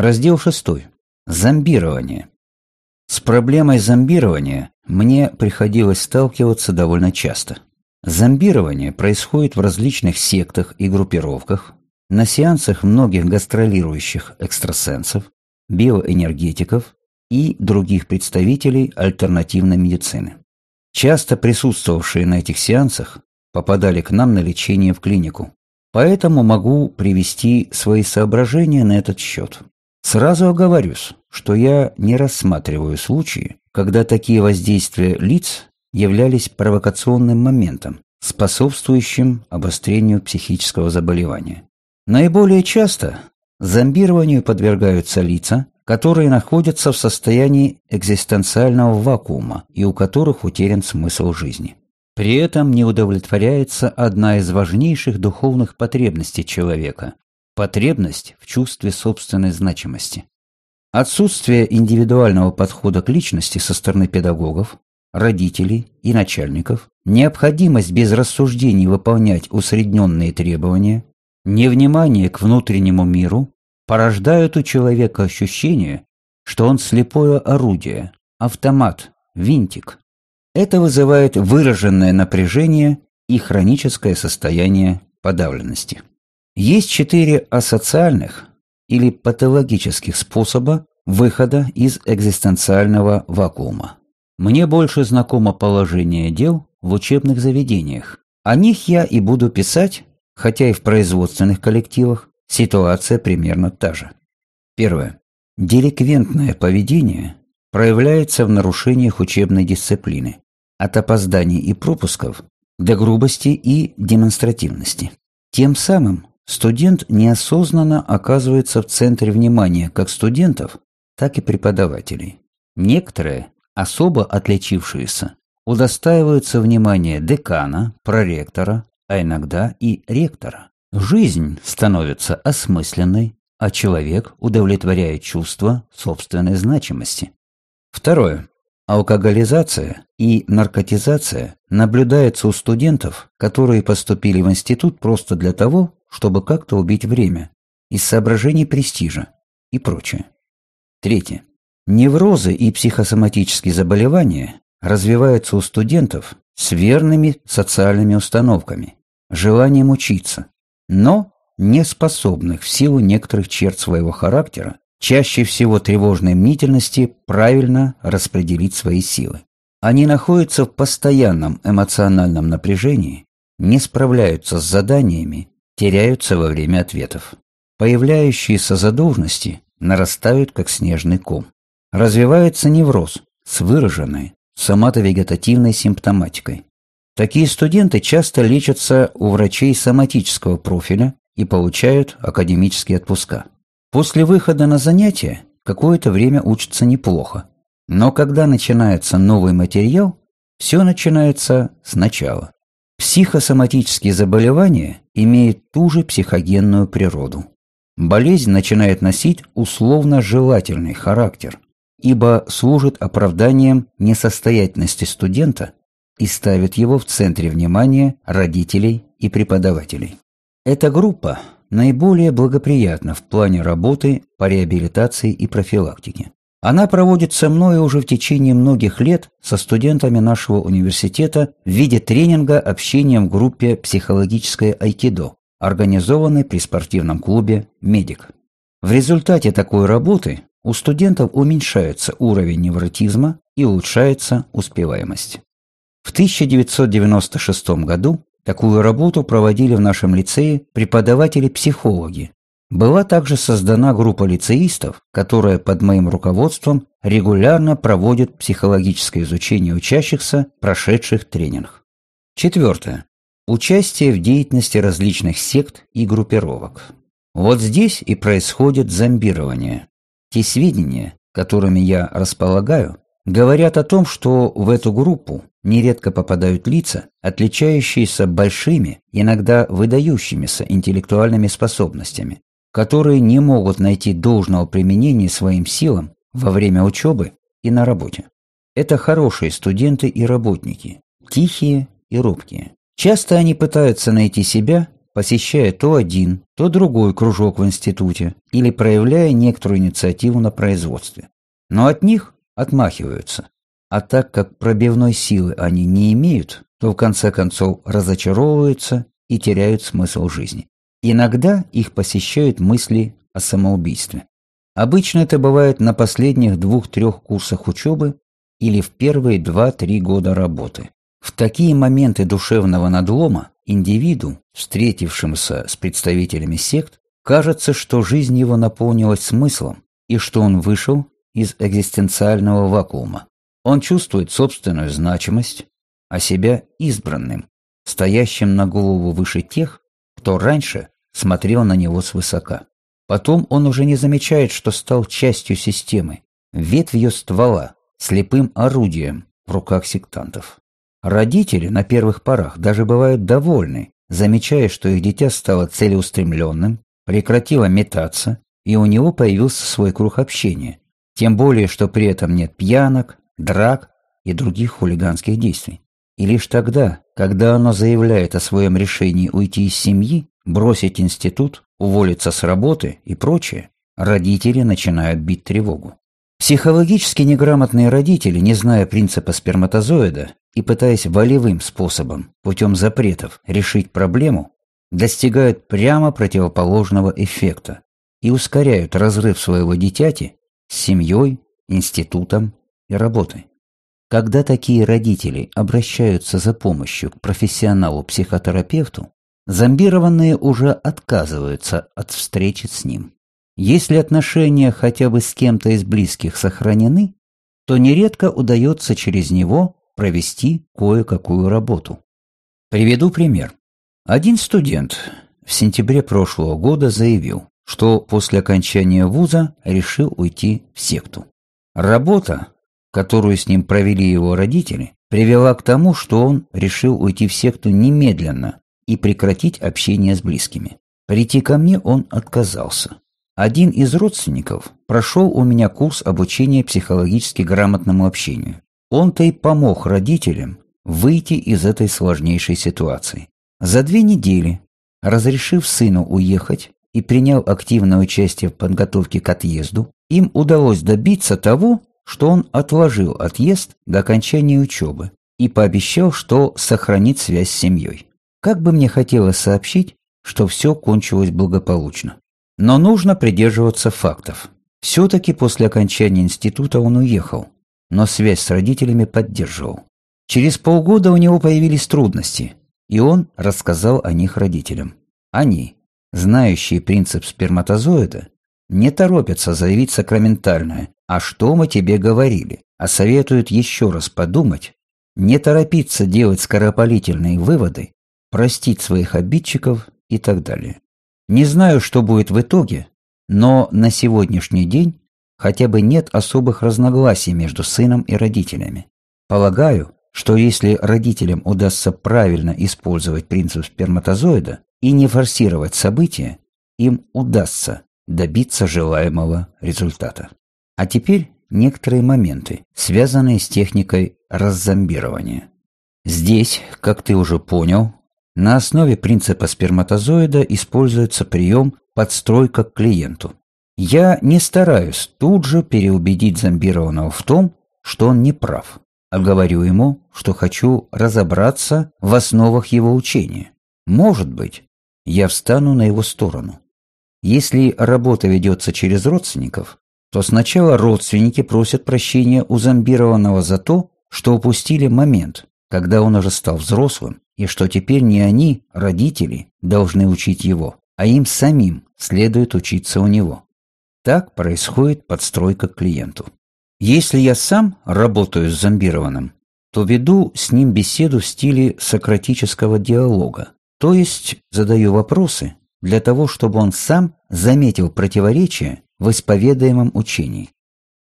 Раздел 6. Зомбирование. С проблемой зомбирования мне приходилось сталкиваться довольно часто. Зомбирование происходит в различных сектах и группировках, на сеансах многих гастролирующих экстрасенсов, биоэнергетиков и других представителей альтернативной медицины. Часто присутствовавшие на этих сеансах попадали к нам на лечение в клинику, поэтому могу привести свои соображения на этот счет. Сразу оговорюсь, что я не рассматриваю случаи, когда такие воздействия лиц являлись провокационным моментом, способствующим обострению психического заболевания. Наиболее часто зомбированию подвергаются лица, которые находятся в состоянии экзистенциального вакуума и у которых утерян смысл жизни. При этом не удовлетворяется одна из важнейших духовных потребностей человека – потребность в чувстве собственной значимости. Отсутствие индивидуального подхода к личности со стороны педагогов, родителей и начальников, необходимость без рассуждений выполнять усредненные требования, невнимание к внутреннему миру порождают у человека ощущение, что он слепое орудие, автомат, винтик. Это вызывает выраженное напряжение и хроническое состояние подавленности. Есть четыре асоциальных или патологических способа выхода из экзистенциального вакуума. Мне больше знакомо положение дел в учебных заведениях. О них я и буду писать, хотя и в производственных коллективах ситуация примерно та же. Первое. Деликвентное поведение проявляется в нарушениях учебной дисциплины, от опозданий и пропусков до грубости и демонстративности. Тем самым студент неосознанно оказывается в центре внимания как студентов, так и преподавателей. Некоторые особо отличившиеся, удостаиваются внимания декана, проректора, а иногда и ректора. Жизнь становится осмысленной, а человек удовлетворяет чувство собственной значимости. Второе. Алкоголизация и наркотизация наблюдаются у студентов, которые поступили в институт просто для того, чтобы как-то убить время, из соображений престижа и прочее. Третье. Неврозы и психосоматические заболевания развиваются у студентов с верными социальными установками, желанием учиться, но не способных в силу некоторых черт своего характера, чаще всего тревожной мнительности, правильно распределить свои силы. Они находятся в постоянном эмоциональном напряжении, не справляются с заданиями, теряются во время ответов. Появляющиеся задолженности нарастают, как снежный ком. Развивается невроз с выраженной соматовегетативной симптоматикой. Такие студенты часто лечатся у врачей соматического профиля и получают академические отпуска. После выхода на занятия какое-то время учатся неплохо, но когда начинается новый материал, все начинается сначала. Психосоматические заболевания имеют ту же психогенную природу. Болезнь начинает носить условно желательный характер, ибо служит оправданием несостоятельности студента и ставит его в центре внимания родителей и преподавателей. Эта группа наиболее благоприятна в плане работы по реабилитации и профилактике. Она проводится мною уже в течение многих лет со студентами нашего университета в виде тренинга общения в группе «Психологическое айкидо», организованной при спортивном клубе «Медик». В результате такой работы у студентов уменьшается уровень невротизма и улучшается успеваемость. В 1996 году такую работу проводили в нашем лицее преподаватели-психологи. Была также создана группа лицеистов, которая под моим руководством регулярно проводит психологическое изучение учащихся, прошедших тренинг. Четвертое. Участие в деятельности различных сект и группировок. Вот здесь и происходит зомбирование. Те сведения, которыми я располагаю, говорят о том, что в эту группу нередко попадают лица, отличающиеся большими, иногда выдающимися интеллектуальными способностями, которые не могут найти должного применения своим силам во время учебы и на работе. Это хорошие студенты и работники, тихие и робкие. Часто они пытаются найти себя посещая то один, то другой кружок в институте или проявляя некоторую инициативу на производстве. Но от них отмахиваются. А так как пробивной силы они не имеют, то в конце концов разочаровываются и теряют смысл жизни. Иногда их посещают мысли о самоубийстве. Обычно это бывает на последних двух-трех курсах учебы или в первые два-три года работы. В такие моменты душевного надлома индивиду, встретившимся с представителями сект, кажется, что жизнь его наполнилась смыслом и что он вышел из экзистенциального вакуума. Он чувствует собственную значимость, а себя избранным, стоящим на голову выше тех, кто раньше смотрел на него свысока. Потом он уже не замечает, что стал частью системы, ветвь ее ствола, слепым орудием в руках сектантов. Родители на первых порах даже бывают довольны, замечая, что их дитя стало целеустремленным, прекратило метаться, и у него появился свой круг общения, тем более, что при этом нет пьянок, драк и других хулиганских действий. И лишь тогда, когда оно заявляет о своем решении уйти из семьи, бросить институт, уволиться с работы и прочее, родители начинают бить тревогу. Психологически неграмотные родители, не зная принципа сперматозоида и пытаясь волевым способом, путем запретов, решить проблему, достигают прямо противоположного эффекта и ускоряют разрыв своего дитяти с семьей, институтом и работой. Когда такие родители обращаются за помощью к профессионалу-психотерапевту, зомбированные уже отказываются от встречи с ним. Если отношения хотя бы с кем-то из близких сохранены, то нередко удается через него провести кое-какую работу. Приведу пример. Один студент в сентябре прошлого года заявил, что после окончания вуза решил уйти в секту. Работа, которую с ним провели его родители, привела к тому, что он решил уйти в секту немедленно и прекратить общение с близкими. Прийти ко мне он отказался. Один из родственников прошел у меня курс обучения психологически грамотному общению. Он-то и помог родителям выйти из этой сложнейшей ситуации. За две недели, разрешив сыну уехать и приняв активное участие в подготовке к отъезду, им удалось добиться того, что он отложил отъезд до окончания учебы и пообещал, что сохранит связь с семьей. Как бы мне хотелось сообщить, что все кончилось благополучно. Но нужно придерживаться фактов. Все-таки после окончания института он уехал, но связь с родителями поддерживал. Через полгода у него появились трудности, и он рассказал о них родителям. Они, знающие принцип сперматозоида, не торопятся заявить сакраментальное «А что мы тебе говорили?», а советуют еще раз подумать, не торопиться делать скоропалительные выводы, простить своих обидчиков и так далее. Не знаю, что будет в итоге, но на сегодняшний день хотя бы нет особых разногласий между сыном и родителями. Полагаю, что если родителям удастся правильно использовать принцип сперматозоида и не форсировать события, им удастся добиться желаемого результата. А теперь некоторые моменты, связанные с техникой раззомбирования. Здесь, как ты уже понял, на основе принципа сперматозоида используется прием подстройка к клиенту. Я не стараюсь тут же переубедить зомбированного в том, что он не прав, а говорю ему, что хочу разобраться в основах его учения. Может быть, я встану на его сторону. Если работа ведется через родственников, то сначала родственники просят прощения у зомбированного за то, что упустили момент, когда он уже стал взрослым и что теперь не они, родители, должны учить его, а им самим следует учиться у него. Так происходит подстройка к клиенту. Если я сам работаю с зомбированным, то веду с ним беседу в стиле сократического диалога, то есть задаю вопросы для того, чтобы он сам заметил противоречия в исповедаемом учении.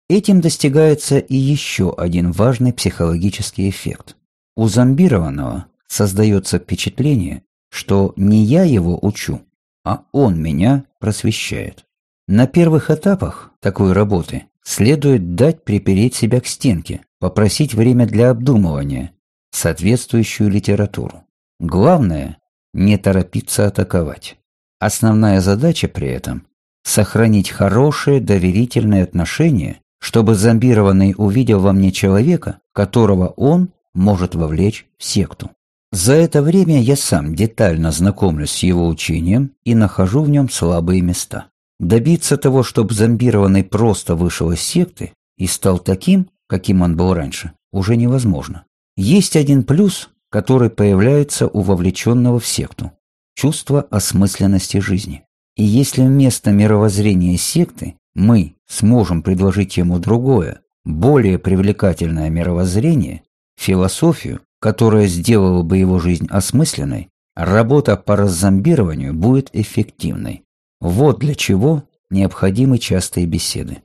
Этим достигается и еще один важный психологический эффект. У зомбированного создается впечатление, что не я его учу, а он меня просвещает. На первых этапах такой работы следует дать припереть себя к стенке, попросить время для обдумывания, соответствующую литературу. Главное не торопиться атаковать. Основная задача при этом – сохранить хорошие доверительные отношения, чтобы зомбированный увидел во мне человека, которого он может вовлечь в секту. За это время я сам детально знакомлюсь с его учением и нахожу в нем слабые места. Добиться того, чтобы зомбированный просто вышел из секты и стал таким, каким он был раньше, уже невозможно. Есть один плюс, который появляется у вовлеченного в секту – чувство осмысленности жизни. И если вместо мировоззрения секты мы сможем предложить ему другое, более привлекательное мировоззрение, философию, которая сделала бы его жизнь осмысленной, работа по раззомбированию будет эффективной. Вот для чего необходимы частые беседы.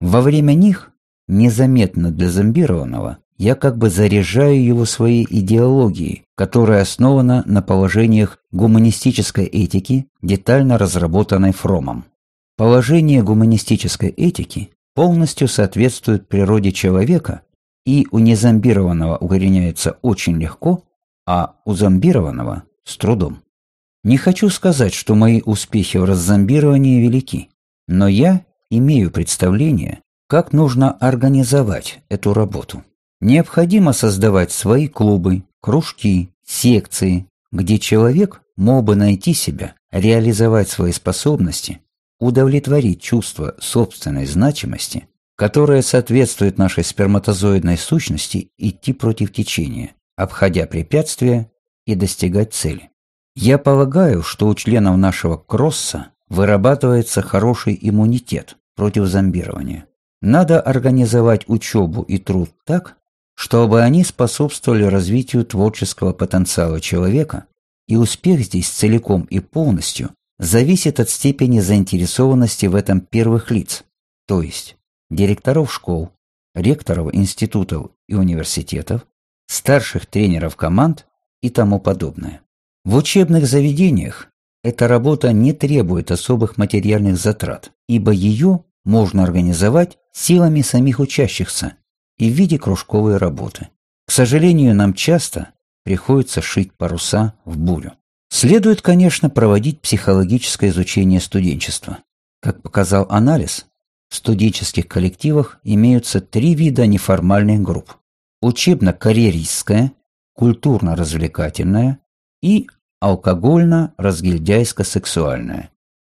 Во время них, незаметно для зомбированного, я как бы заряжаю его своей идеологией, которая основана на положениях гуманистической этики, детально разработанной Фромом. Положение гуманистической этики полностью соответствует природе человека и у незомбированного укореняется очень легко, а у зомбированного – с трудом. Не хочу сказать, что мои успехи в раззомбировании велики, но я имею представление, как нужно организовать эту работу. Необходимо создавать свои клубы, кружки, секции, где человек мог бы найти себя, реализовать свои способности, удовлетворить чувство собственной значимости которая соответствует нашей сперматозоидной сущности идти против течения, обходя препятствия и достигать цели. Я полагаю, что у членов нашего кросса вырабатывается хороший иммунитет против зомбирования. Надо организовать учебу и труд так, чтобы они способствовали развитию творческого потенциала человека, и успех здесь целиком и полностью зависит от степени заинтересованности в этом первых лиц, то есть директоров школ, ректоров институтов и университетов, старших тренеров команд и тому подобное. В учебных заведениях эта работа не требует особых материальных затрат, ибо ее можно организовать силами самих учащихся и в виде кружковой работы. К сожалению, нам часто приходится шить паруса в бурю. Следует, конечно, проводить психологическое изучение студенчества. Как показал анализ, в студенческих коллективах имеются три вида неформальных групп. Учебно-карьеристская, культурно-развлекательная и алкогольно-разгильдяйско-сексуальная.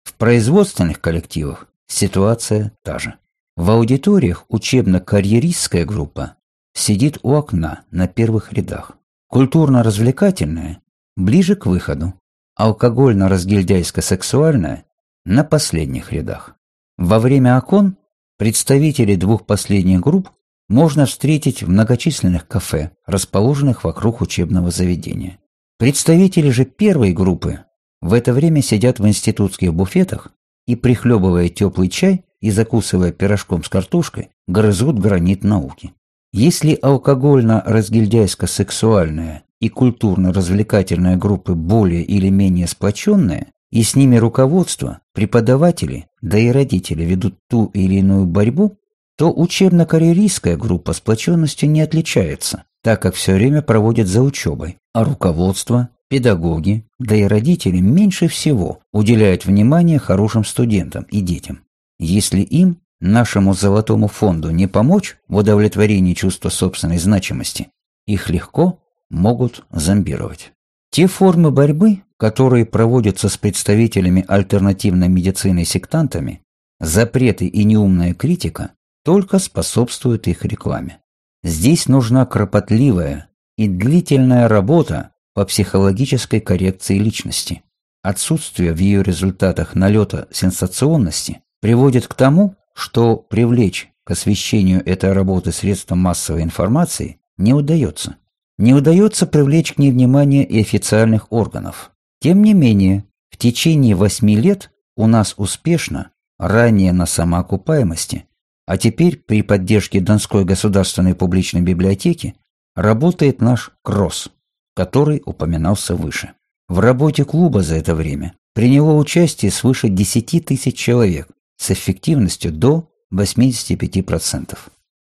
В производственных коллективах ситуация та же. В аудиториях учебно-карьеристская группа сидит у окна на первых рядах. Культурно-развлекательная ближе к выходу. Алкогольно-разгильдяйско-сексуальная на последних рядах. Во время окон представителей двух последних групп можно встретить в многочисленных кафе, расположенных вокруг учебного заведения. Представители же первой группы в это время сидят в институтских буфетах и, прихлебывая теплый чай и закусывая пирожком с картошкой, грызут гранит науки. Если алкогольно-разгильдяйско-сексуальная и культурно-развлекательная группы более или менее сплоченные, и с ними руководство, преподаватели, да и родители ведут ту или иную борьбу, то учебно-карьеристская группа сплоченностью не отличается, так как все время проводит за учебой, а руководство, педагоги, да и родители меньше всего уделяют внимание хорошим студентам и детям. Если им, нашему золотому фонду, не помочь в удовлетворении чувства собственной значимости, их легко могут зомбировать. Те формы борьбы, которые проводятся с представителями альтернативной медицины сектантами, запреты и неумная критика только способствуют их рекламе. Здесь нужна кропотливая и длительная работа по психологической коррекции личности. Отсутствие в ее результатах налета сенсационности приводит к тому, что привлечь к освещению этой работы средства массовой информации не удается. Не удается привлечь к ней внимание и официальных органов. Тем не менее, в течение восьми лет у нас успешно, ранее на самоокупаемости, а теперь при поддержке Донской государственной публичной библиотеки работает наш КРОСС, который упоминался выше. В работе клуба за это время приняло участие свыше 10 тысяч человек с эффективностью до 85%.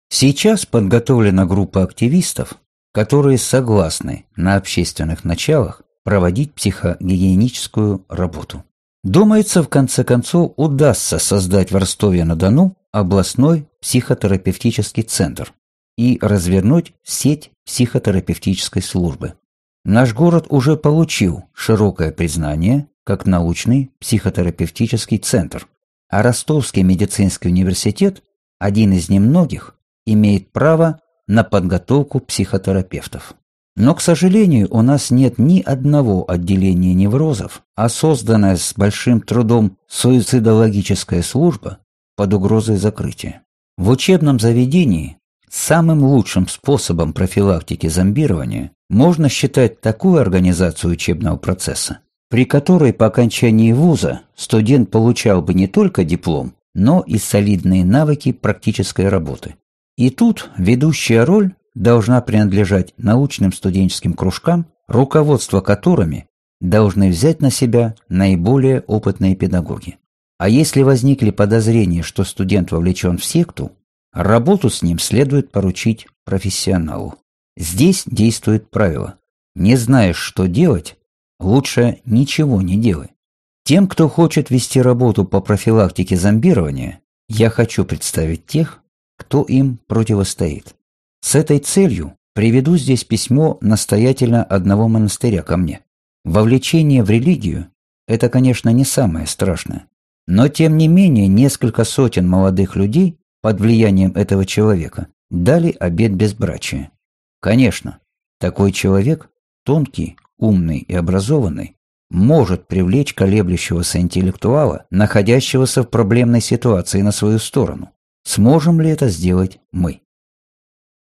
Сейчас подготовлена группа активистов, которые согласны на общественных началах проводить психогигиеническую работу. Думается, в конце концов удастся создать в Ростове-на-Дону областной психотерапевтический центр и развернуть сеть психотерапевтической службы. Наш город уже получил широкое признание как научный психотерапевтический центр, а Ростовский медицинский университет, один из немногих, имеет право на подготовку психотерапевтов. Но, к сожалению, у нас нет ни одного отделения неврозов, а созданная с большим трудом суицидологическая служба под угрозой закрытия. В учебном заведении самым лучшим способом профилактики зомбирования можно считать такую организацию учебного процесса, при которой по окончании вуза студент получал бы не только диплом, но и солидные навыки практической работы. И тут ведущая роль должна принадлежать научным студенческим кружкам, руководство которыми должны взять на себя наиболее опытные педагоги. А если возникли подозрения, что студент вовлечен в секту, работу с ним следует поручить профессионалу. Здесь действует правило. Не знаешь, что делать, лучше ничего не делай. Тем, кто хочет вести работу по профилактике зомбирования, я хочу представить тех, кто им противостоит. С этой целью приведу здесь письмо настоятельно одного монастыря ко мне. Вовлечение в религию – это, конечно, не самое страшное. Но, тем не менее, несколько сотен молодых людей под влиянием этого человека дали обет безбрачия. Конечно, такой человек, тонкий, умный и образованный, может привлечь колеблющегося интеллектуала, находящегося в проблемной ситуации на свою сторону. Сможем ли это сделать мы?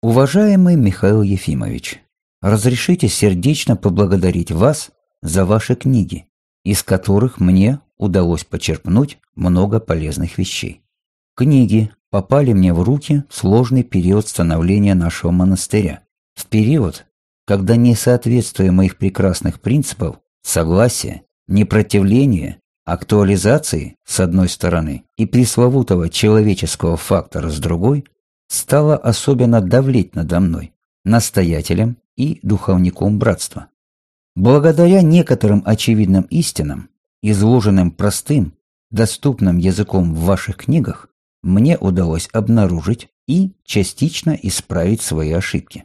Уважаемый Михаил Ефимович, разрешите сердечно поблагодарить вас за ваши книги, из которых мне удалось почерпнуть много полезных вещей. Книги попали мне в руки в сложный период становления нашего монастыря, в период, когда несоответствие моих прекрасных принципов, согласия, непротивления, актуализации с одной стороны и пресловутого человеческого фактора с другой – стала особенно давлеть надо мной, настоятелем и духовником братства. Благодаря некоторым очевидным истинам, изложенным простым, доступным языком в ваших книгах, мне удалось обнаружить и частично исправить свои ошибки.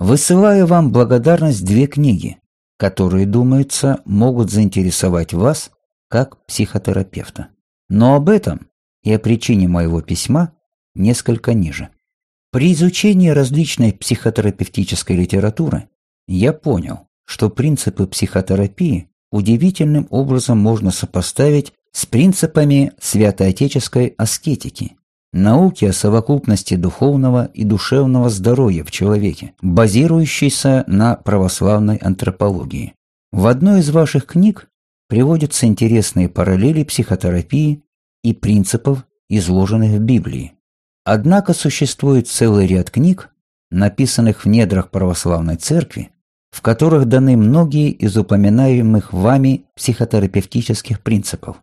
Высылаю вам благодарность две книги, которые, думается, могут заинтересовать вас как психотерапевта. Но об этом и о причине моего письма несколько ниже. При изучении различной психотерапевтической литературы я понял, что принципы психотерапии удивительным образом можно сопоставить с принципами святоотеческой аскетики, науки о совокупности духовного и душевного здоровья в человеке, базирующейся на православной антропологии. В одной из ваших книг приводятся интересные параллели психотерапии и принципов, изложенных в Библии. Однако существует целый ряд книг, написанных в недрах православной церкви, в которых даны многие из упоминаемых вами психотерапевтических принципов.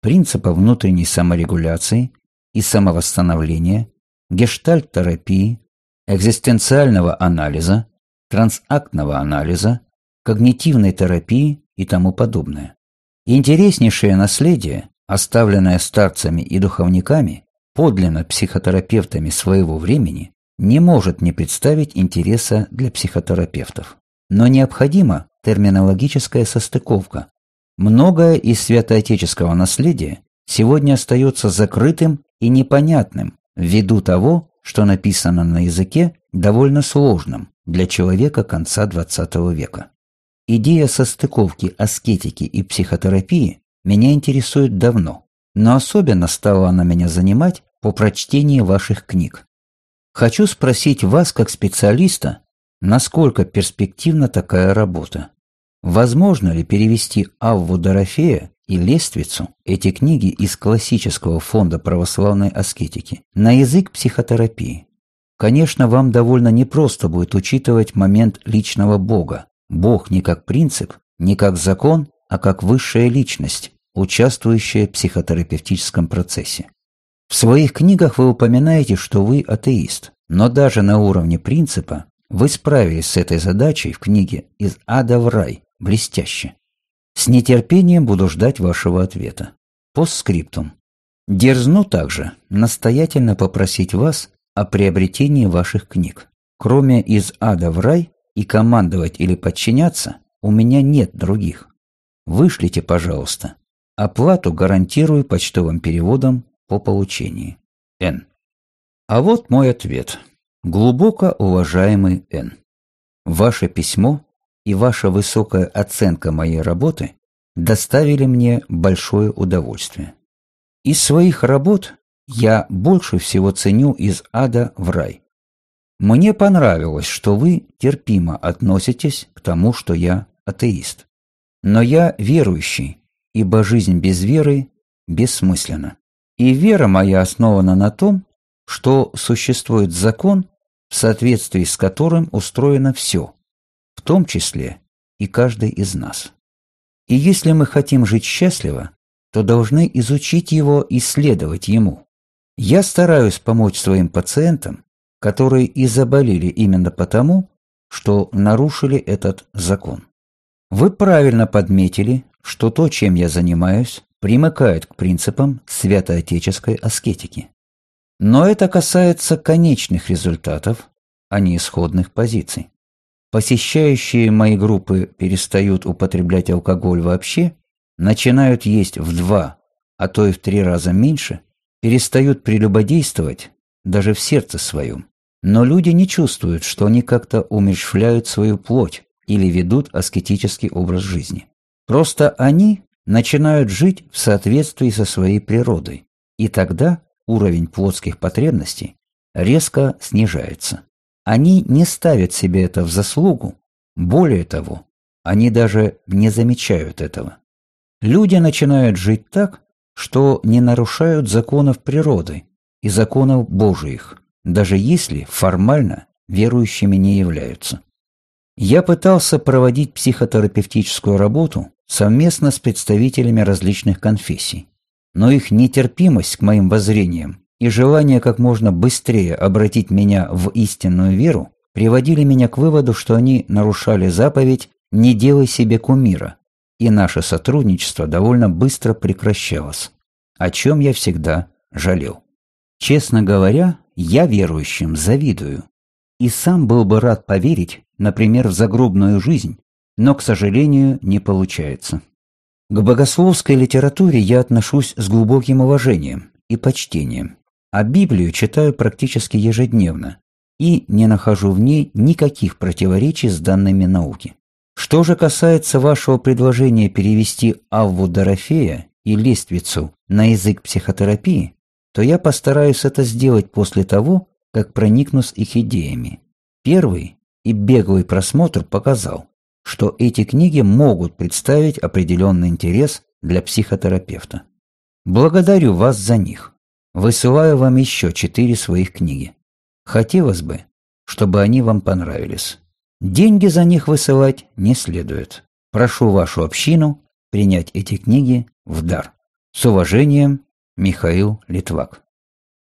Принципов внутренней саморегуляции и самовосстановления, гештальт-терапии, экзистенциального анализа, трансактного анализа, когнитивной терапии и тому подобное. Интереснейшее наследие, оставленное старцами и духовниками, подлинно психотерапевтами своего времени, не может не представить интереса для психотерапевтов. Но необходима терминологическая состыковка. Многое из святоотеческого наследия сегодня остается закрытым и непонятным ввиду того, что написано на языке довольно сложном для человека конца XX века. Идея состыковки аскетики и психотерапии меня интересует давно, но особенно стала она меня занимать по прочтении ваших книг. Хочу спросить вас, как специалиста, насколько перспективна такая работа. Возможно ли перевести Авву Дорофея и Лествицу, эти книги из классического фонда православной аскетики, на язык психотерапии? Конечно, вам довольно непросто будет учитывать момент личного Бога. Бог не как принцип, не как закон, а как высшая личность, участвующая в психотерапевтическом процессе. В своих книгах вы упоминаете, что вы атеист, но даже на уровне принципа вы справились с этой задачей в книге «Из ада в рай», блестяще. С нетерпением буду ждать вашего ответа. Постскриптум. Дерзну также настоятельно попросить вас о приобретении ваших книг. Кроме «Из ада в рай» и «Командовать или подчиняться» у меня нет других. Вышлите, пожалуйста. Оплату гарантирую почтовым переводом по получении. Н. А вот мой ответ. Глубоко уважаемый Н. Ваше письмо и ваша высокая оценка моей работы доставили мне большое удовольствие. Из своих работ я больше всего ценю из ада в рай. Мне понравилось, что вы терпимо относитесь к тому, что я атеист. Но я верующий, ибо жизнь без веры бессмысленна. И вера моя основана на том, что существует закон, в соответствии с которым устроено все, в том числе и каждый из нас. И если мы хотим жить счастливо, то должны изучить его и следовать ему. Я стараюсь помочь своим пациентам, которые и заболели именно потому, что нарушили этот закон. Вы правильно подметили, что то, чем я занимаюсь, примыкает к принципам святоотеческой аскетики. Но это касается конечных результатов, а не исходных позиций. Посещающие мои группы перестают употреблять алкоголь вообще, начинают есть в два, а то и в три раза меньше, перестают прелюбодействовать даже в сердце своем. Но люди не чувствуют, что они как-то умерщвляют свою плоть или ведут аскетический образ жизни. Просто они начинают жить в соответствии со своей природой, и тогда уровень плотских потребностей резко снижается. Они не ставят себе это в заслугу, более того, они даже не замечают этого. Люди начинают жить так, что не нарушают законов природы и законов Божиих, даже если формально верующими не являются. Я пытался проводить психотерапевтическую работу совместно с представителями различных конфессий, но их нетерпимость к моим воззрениям и желание как можно быстрее обратить меня в истинную веру приводили меня к выводу, что они нарушали заповедь «не делай себе кумира», и наше сотрудничество довольно быстро прекращалось, о чем я всегда жалел. Честно говоря, я верующим завидую, и сам был бы рад поверить, например, в загробную жизнь, но, к сожалению, не получается. К богословской литературе я отношусь с глубоким уважением и почтением а Библию читаю практически ежедневно и не нахожу в ней никаких противоречий с данными науки. Что же касается вашего предложения перевести Авву Дорофея и Лествицу на язык психотерапии, то я постараюсь это сделать после того, как проникнусь их идеями. Первый и беглый просмотр показал, что эти книги могут представить определенный интерес для психотерапевта. Благодарю вас за них. Высылаю вам еще четыре своих книги. Хотелось бы, чтобы они вам понравились. Деньги за них высылать не следует. Прошу вашу общину принять эти книги в дар. С уважением, Михаил Литвак.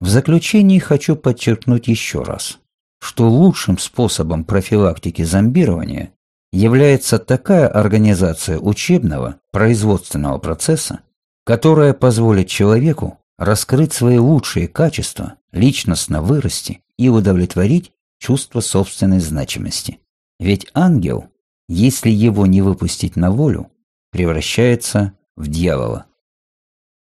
В заключении хочу подчеркнуть еще раз, что лучшим способом профилактики зомбирования является такая организация учебного производственного процесса, которая позволит человеку раскрыть свои лучшие качества, личностно вырасти и удовлетворить чувство собственной значимости. Ведь ангел, если его не выпустить на волю, превращается в дьявола.